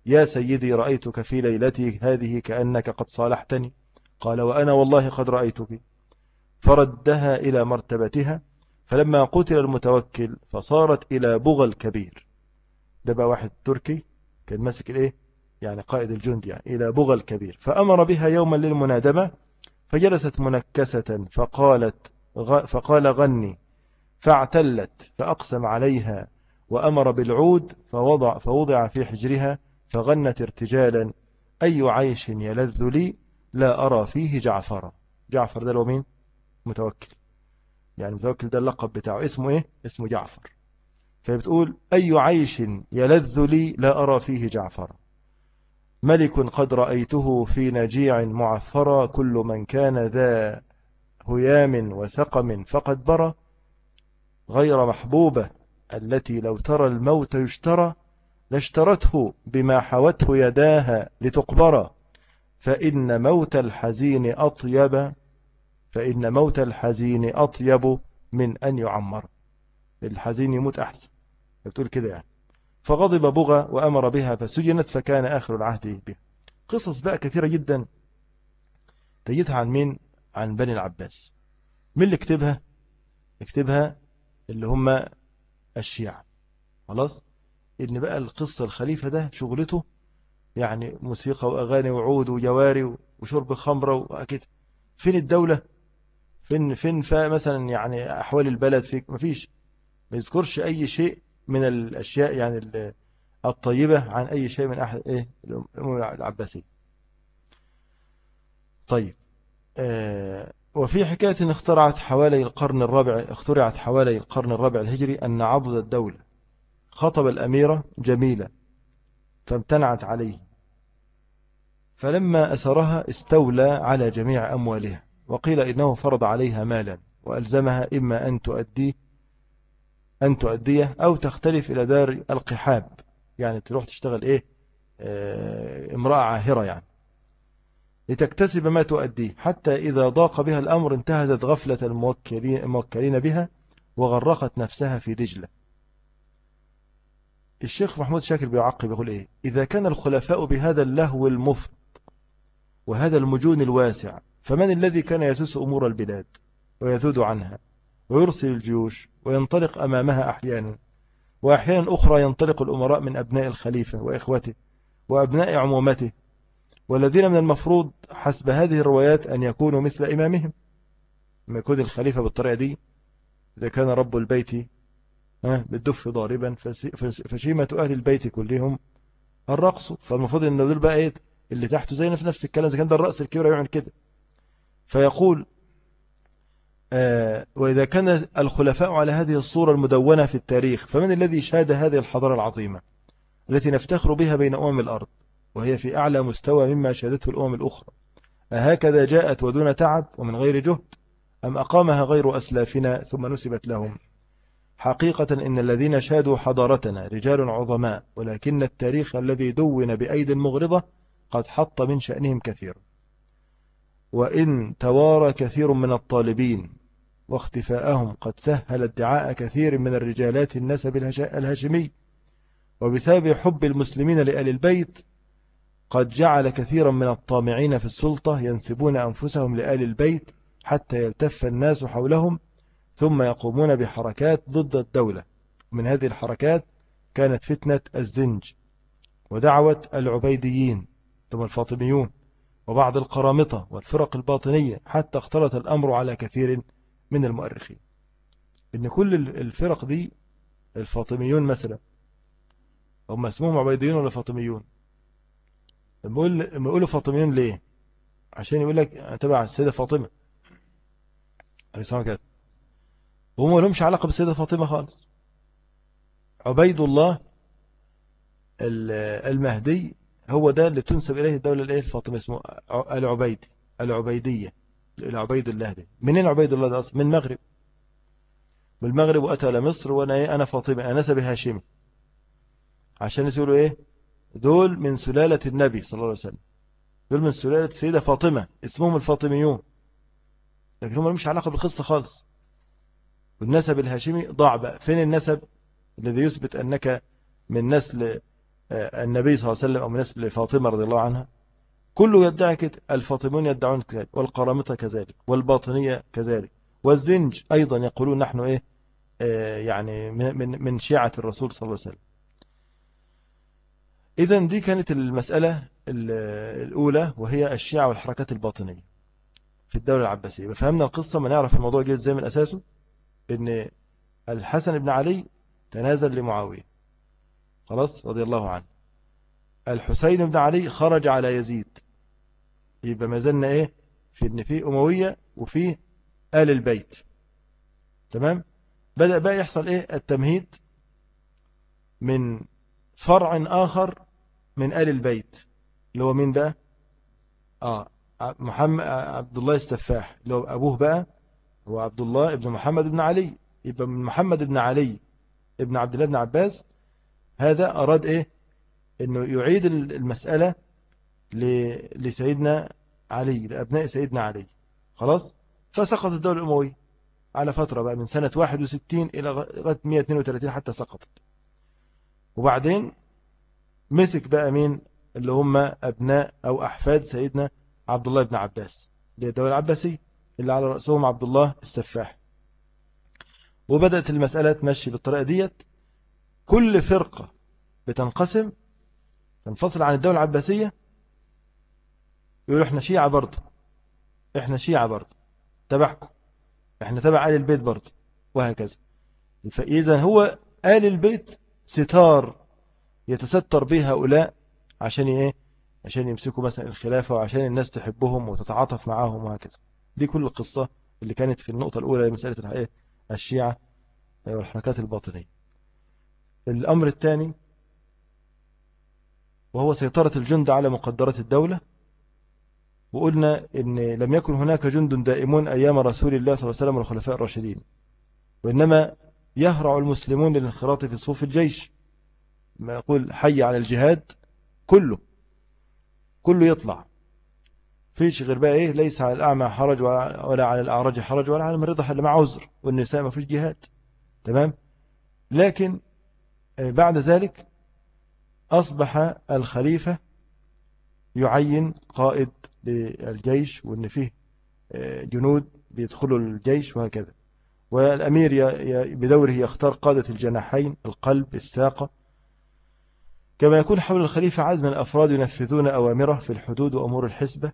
يا سيدي رأيتك في ليلتي هذه كأنك قد صالحتني. قال وأنا والله قد رأيتك. فردها إلى مرتبتها فلما قتل المتوكل فصارت إلى بغل كبير ده بقى واحد تركي كان ماسك الايه يعني قائد الجند يعني إلى بغل كبير فأمر بها يوما للمنادمة فجلست منكسة فقالت فقال غني فاعتلت فأقسم عليها وأمر بالعود فوضع, فوضع في حجرها فغنت ارتجالا أي عيش يلذ لي لا أرى فيه جعفر جعفر ده لو مين؟ متوكل. يعني متوكل ده اللقب بتاعه. اسمه إيه؟ اسمه جعفر. فبتقول أي عيش يلذ لي لا أرى فيه جعفر ملك قد رأيته في نجيع معفرا كل من كان ذا هيام وسقم فقد برى غير محبوبة التي لو ترى الموت يشترى لاشترته بما حوته يداها لتقبر. فإن موت الحزين أطيب فإن موت الحزين أطيب من أن يعمر. الحزين يموت أحسن. بتقول كده يعني. فغضب بغى وأمر بها فسجنت فكان آخر العهد بها قصص بقى كثيرة جدا تجدها عن مين؟ عن بني العباس. مين اللي كتبها؟ اكتبها اللي هم الشيعة. خلاص؟ إن بقى القصة الخليفة ده شغلته يعني موسيقى وأغاني وعود وجواري وشرب خمرة وكده فين الدولة؟ فين فين مثلا يعني أحوال البلد؟ فيك مفيش. ما يذكرش أي شيء من الأشياء يعني الطيبة عن أي شيء من أحد إيه الأمم العباسية. طيب آه وفي حكاية اخترعت حوالي القرن الرابع اخترعت حوالي القرن الرابع الهجري أن عضد الدولة خطب الأميرة جميلة فامتنعت عليه. فلما أسرها استولى على جميع أموالها وقيل إنه فرض عليها مالا وألزمها إما أن تؤديه أن تؤديه أو تختلف إلى دار القحاب. يعني تروح تشتغل إيه؟ آه امرأة عاهرة يعني. لتكتسب ما تؤديه. حتى إذا ضاق بها الأمر انتهزت غفلة الموكلين بها وغرقت نفسها في دجلة. الشيخ محمود شاكر بيعقب يقول إيه؟ إذا كان الخلفاء بهذا اللهو المفت وهذا المجون الواسع فمن الذي كان يسوس أمور البلاد ويذود عنها؟ ويرسل الجيوش وينطلق أمامها أحيانا وأحيانا أخرى ينطلق الأمراء من أبناء الخليفة وإخوته وأبناء عمومته والذين من المفروض حسب هذه الروايات أن يكونوا مثل إمامهم. لما يكون الخليفة بالطريقة دي إذا كان رب البيت بالدف ضاربا فشيمة أهل البيت كلهم الرقص. فالمفروض إن دول بقى إيه اللي تحته زي في نفس الكلام إذا كان ده الرأس الكبير يعمل كده. فيقول وإذا كان الخلفاء على هذه الصورة المدونة في التاريخ فمن الذي شاد هذه الحضارة العظيمة؟ التي نفتخر بها بين أمم الأرض وهي في أعلى مستوى مما شهدته الأمم الأخرى. أهكذا جاءت ودون تعب ومن غير جهد أم أقامها غير أسلافنا ثم نسبت لهم؟ حقيقة إن الذين شادوا حضارتنا رجال عظماء ولكن التاريخ الذي دون بأيد مغرضة قد حط من شأنهم كثير. وإن توارى كثير من الطالبين واختفاءهم قد سهل ادعاء كثير من الرجالات النسب الهاشمي. وبسبب حب المسلمين لآل البيت قد جعل كثيرا من الطامعين في السلطة ينسبون أنفسهم لآل البيت حتى يلتف الناس حولهم ثم يقومون بحركات ضد الدولة. من هذه الحركات كانت فتنة الزنج ودعوة العبيديين ثم الفاطميون وبعض القرامطة والفرق الباطنية حتى اختلط الأمر على كثير من المؤرخين. إن كل الفرق دي الفاطميون مثلا هم اسمهم عبيديون ولا فاطميون؟ لما يقولوا فاطميون ليه؟ عشان يقول لك تبع السيدة فاطمة. عليه الصلاة والسلام. وهم ما لهمش علاقة بالسيدة فاطمة خالص. عبيد الله المهدي هو ده اللي تنسب إليه الدولة الإيه الفاطمة اسمه العبيدي العبيدية. العبيد الله ده منين عبيد الله ده أصلا؟ من المغرب. من المغرب وأتى إلى مصر وأنا إيه؟ أنا فاطمة أنا نسبي هاشمي. عشان يقولوا إيه؟ دول من سلالة النبي صلى الله عليه وسلم. دول من سلالة السيدة فاطمة. اسمهم الفاطميون. لكن هم مش علاقة بالقصة خالص. والنسب الهاشمي ضاع بقى فين النسب؟ الذي يثبت أنك من نسل آه، النبي صلى الله عليه وسلم أو من نسل فاطمة رضي الله عنها؟ كله يدعي كده الفاطمون يدعون كذلك والقرامطة كذلك والباطنية كذلك والزنج أيضا يقولون نحن إيه آه، يعني من من شيعة الرسول صلى الله عليه وسلم. إذا دي كانت المسألة الأولى وهي الشيعة والحركات الباطنية في الدولة العباسية. فهمنا القصة ما نعرف الموضوع جه إزاي من أساسه؟ إن الحسن بن علي تنازل لمعاوية. خلاص؟ رضي الله عنه. الحسين بن علي خرج على يزيد. يبقى ما زلنا إيه؟ في إن في أموية وفي آل البيت. تمام؟ بدأ بقى يحصل إيه؟ التمهيد من فرع آخر من آل البيت. اللي هو مين بقى؟ آه محمد عبد الله السفاح. اللي هو أبوه بقى هو عبد الله ابن محمد بن علي. يبقى من محمد بن علي ابن عبد الله بن عباس. هذا أراد إيه؟ أنه يعيد المسألة لسيدنا علي لأبناء سيدنا علي. خلاص؟ فسقط الدولة الأموية على فترة بقى من سنة 61 إلى لغاية 132 حتى سقطت. وبعدين مسك بقى مين؟ اللي هم أبناء أو أحفاد سيدنا عبد الله بن عباس. للدولة العباسية اللي على رأسهم عبد الله السفاح. وبدأت المسألة تمشي بالطريقة ديت. كل فرقة بتنقسم تنفصل عن الدولة العباسية؟ يقولوا إحنا شيعة برضه. إحنا شيعة برضه. تبعكم. إحنا تبع آل البيت برضه. وهكذا. فإذا هو آل البيت ستار يتستر به هؤلاء عشان إيه؟ عشان يمسكوا مثلا الخلافة وعشان الناس تحبهم وتتعاطف معاهم وهكذا. دي كل القصة اللي كانت في النقطة الأولى لمسألة إيه؟ الشيعة والحركات الباطنية. الأمر الثاني وهو سيطرة الجند على مقدرات الدولة. وقلنا إن لم يكن هناك جند دائمون أيام رسول الله صلى الله عليه وسلم والخلفاء الراشدين وإنما يهرع المسلمون للانخراط في صفوف الجيش. ما يقول حي على الجهاد كله كله يطلع. فيش غير بقى إيه؟ ليس على الأعمى حرج ولا على الأعرج حرج ولا على المريض اللي مع عذر. والنساء ما فيش جهاد. تمام؟ لكن آه، بعد ذلك أصبح الخليفة يعين قائد للجيش وأن فيه آه، جنود بيدخلوا الجيش وهكذا. والأمير بدوره يختار قادة الجناحين القلب الساقة. كما يكون حول الخليفة عدد من الأفراد ينفذون أوامره في الحدود وأمور الحسبة.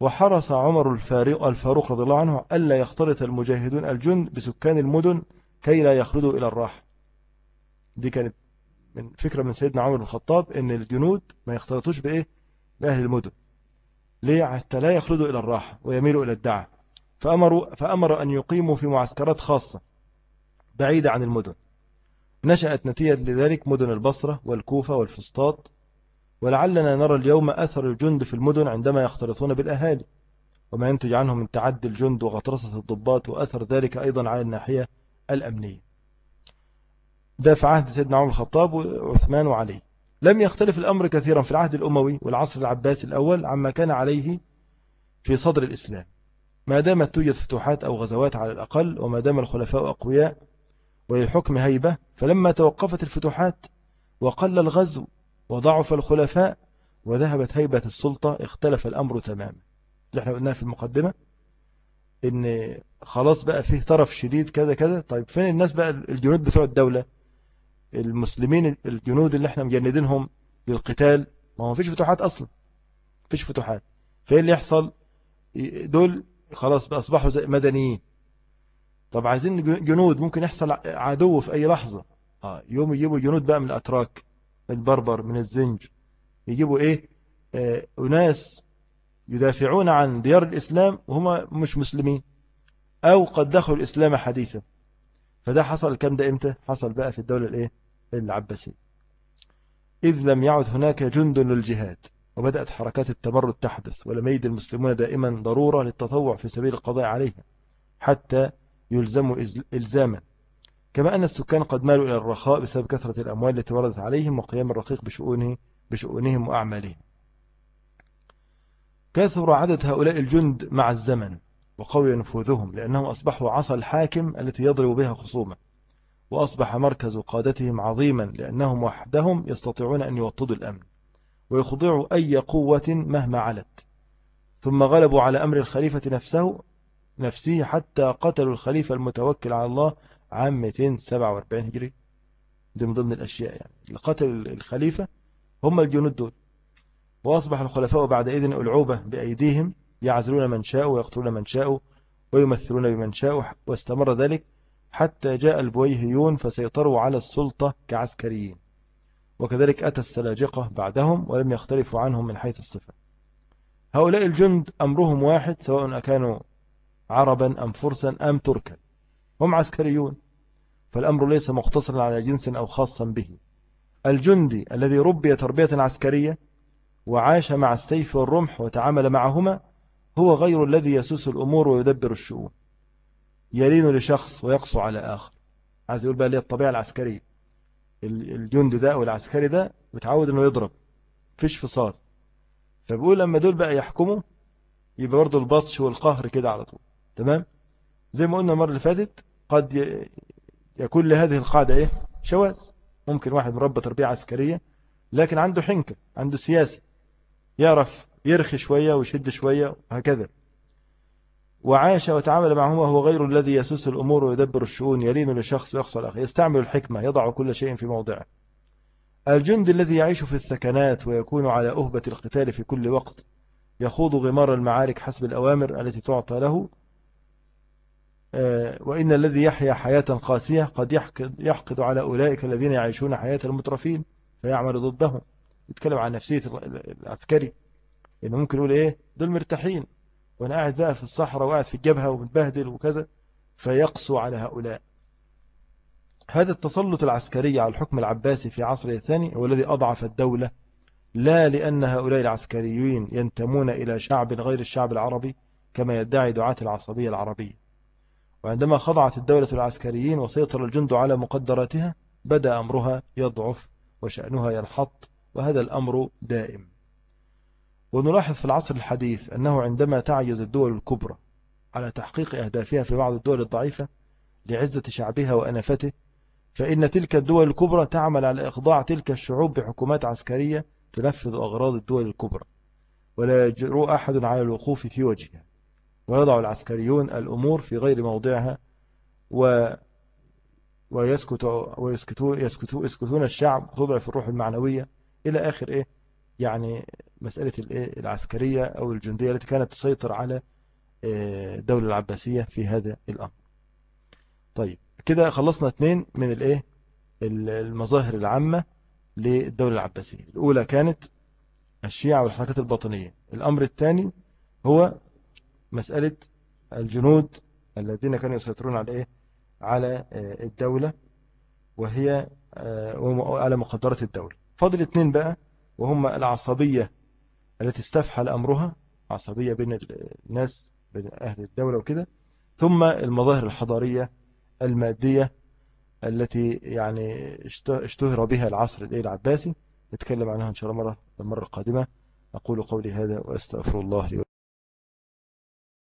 وحرص عمر الفاروق, الفاروق رضي الله عنه ألا يختلط المجاهدون الجند بسكان المدن كي لا يخلدوا إلى الراحة. دي كانت من فكرة من سيدنا عمر بن الخطاب إن الجنود ما يختلطوش بإيه؟ بأهل المدن. ليه؟ حتى لا يخلدوا إلى الراحة ويميلوا إلى الدعاء فأمروا فأمر أن يقيموا في معسكرات خاصة بعيدة عن المدن. نشأت نتيجة لذلك مدن البصرة والكوفة والفسطاط ولعلنا نرى اليوم أثر الجند في المدن عندما يختلطون بالأهالي. وما ينتج عنه من تعدي الجند وغطرسة الضباط وأثر ذلك أيضا على الناحية الأمنية. ده في عهد سيدنا عمر الخطاب وعثمان وعلي. لم يختلف الأمر كثيرا في العهد الأموي والعصر العباسي الأول عما كان عليه في صدر الإسلام. ما دامت توجد فتوحات أو غزوات على الأقل وما دام الخلفاء أقوياء وللحكم هيبة فلما توقفت الفتوحات وقل الغزو وضعف الخلفاء وذهبت هيبة السلطة اختلف الأمر تماما. اللي إحنا قلناها في المقدمة إن خلاص بقى فيه طرف شديد كذا كذا. طيب فين الناس بقى؟ الجنود بتوع الدولة. المسلمين الجنود اللي إحنا مجندينهم للقتال. ما هو فيش فتوحات أصلا. فيش فتوحات. فين اللي يحصل؟ دول خلاص بقى أصبحوا زي مدنيين. طب عايزين جنود ممكن يحصل عدو في أي لحظة. آه يوم يجيبوا جنود بقى من الأتراك البربر من الزنج. يجيبوا إيه؟ آه أناس يدافعون عن ديار الإسلام وهم مش مسلمين. أو قد دخلوا الإسلام حديثا. فده حصل كم ده إمتى؟ حصل بقى في الدولة الإيه؟ العباسية إذ لم يعد هناك جند للجهاد وبدأت حركات التمرد تحدث ولم يجد المسلمون دائما ضرورة للتطوع في سبيل القضاء عليها حتى يلزموا إلزاما. كما أن السكان قد مالوا إلى الرخاء بسبب كثرة الأموال التي وردت عليهم وقيام الرقيق بشؤونه بشؤونهم وأعمالهم. كثر عدد هؤلاء الجند مع الزمن وقوي نفوذهم لأنهم أصبحوا عصا الحاكم التي يضرب بها خصومه وأصبح مركز قادتهم عظيما لأنهم وحدهم يستطيعون أن يوطدوا الأمن ويخضعوا أي قوة مهما علت. ثم غلبوا على أمر الخليفة نفسه نفسه حتى قتلوا الخليفة المتوكل على الله عام 247 هجري. دي من ضمن الأشياء يعني. اللي قتل الخليفة هم الجنود دول. وأصبح الخلفاء بعد إذن ألعوبة بأيديهم يعزلون من شاء ويقتلون من شاء ويمثلون بمن شاء واستمر ذلك حتى جاء البويهيون فسيطروا على السلطة كعسكريين. وكذلك أتى السلاجقة بعدهم ولم يختلفوا عنهم من حيث الصفة. هؤلاء الجند أمرهم واحد سواء أكانوا عربا أم فرسا أم تركا. هم عسكريون. فالأمر ليس مقتصرا على جنس أو خاصا به. الجندي الذي ربي تربية عسكرية وعاش مع السيف والرمح وتعامل معهما هو غير الذي يسوس الأمور ويدبر الشؤون. يلين لشخص ويقصو على آخر. عايز يقول بقى ليه الطبيعة العسكرية. الجند ده أو العسكري ده متعود أنه يضرب. فيش فصال. فبقول لما دول بقى يحكموا يبقى برضه البطش والقهر كده على طول. تمام؟ زي ما قلنا المرة اللي فاتت قد يكون لهذه القاعدة إيه؟ شواذ. ممكن واحد مربى تربية عسكرية لكن عنده حنكة عنده سياسة. يعرف يرخي شوية ويشد شوية وهكذا. وعاش وتعامل معهم وهو غير الذي يسوس الأمور ويدبر الشؤون يلين لشخص ويقصى الأخر يستعمل الحكمة يضع كل شيء في موضعه. الجند الذي يعيش في الثكنات ويكون على أهبة القتال في كل وقت يخوض غمار المعارك حسب الأوامر التي تعطى له. آه، وإن الذي يحيا حياة قاسية قد يحقد, يحقد على أولئك الذين يعيشون حياة المترفين فيعمل ضدهم. يتكلم عن نفسية العسكري. إنه ممكن يقول إيه؟ دول مرتاحين. وأنا قاعد بقى في الصحراء وقاعد في الجبهة ومتبهدل وكذا فيقسو على هؤلاء. هذا التسلط العسكري على الحكم العباسي في عصره الثاني هو الذي أضعف الدولة لا لأن هؤلاء العسكريين ينتمون إلى شعب غير الشعب العربي كما يدعي دعاة العصبية العربية. وعندما خضعت الدولة العسكريين وسيطر الجند على مقدراتها بدأ أمرها يضعف وشأنها ينحط وهذا الأمر دائم. ونلاحظ في العصر الحديث أنه عندما تعجز الدول الكبرى على تحقيق أهدافها في بعض الدول الضعيفة لعزة شعبها وأنفته فإن تلك الدول الكبرى تعمل على إخضاع تلك الشعوب بحكومات عسكرية تنفذ أغراض الدول الكبرى ولا يجرؤ أحد على الوقوف في وجهها ويضع العسكريون الأمور في غير موضعها و ويسكت ويسكتون يسكتون, الشعب تضعف الروح المعنوية إلى آخر إيه؟ يعني مسألة العسكرية أو الجندية التي كانت تسيطر على الدولة العباسية في هذا الأمر. طيب كده خلصنا اثنين من الايه المظاهر العامة للدولة العباسية. الأولى كانت الشيعة والحركات الباطنية. الأمر الثاني هو مسألة الجنود الذين كانوا يسيطرون على إيه؟ على آه، الدولة وهي آه، على مقدرة الدولة. فاضل اثنين بقى. وهم العصبية التي استفحل أمرها عصبية بين الناس بين أهل الدولة وكده. ثم المظاهر الحضارية المادية التي يعني اشتهر بها العصر العباسي. نتكلم عنها إن شاء الله مرة المرة القادمة. أقول قولي هذا وأستغفر الله لي